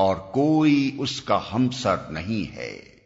اور کوئی اس کا ہمسر نہیں ہے۔